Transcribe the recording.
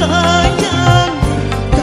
Silahkan ku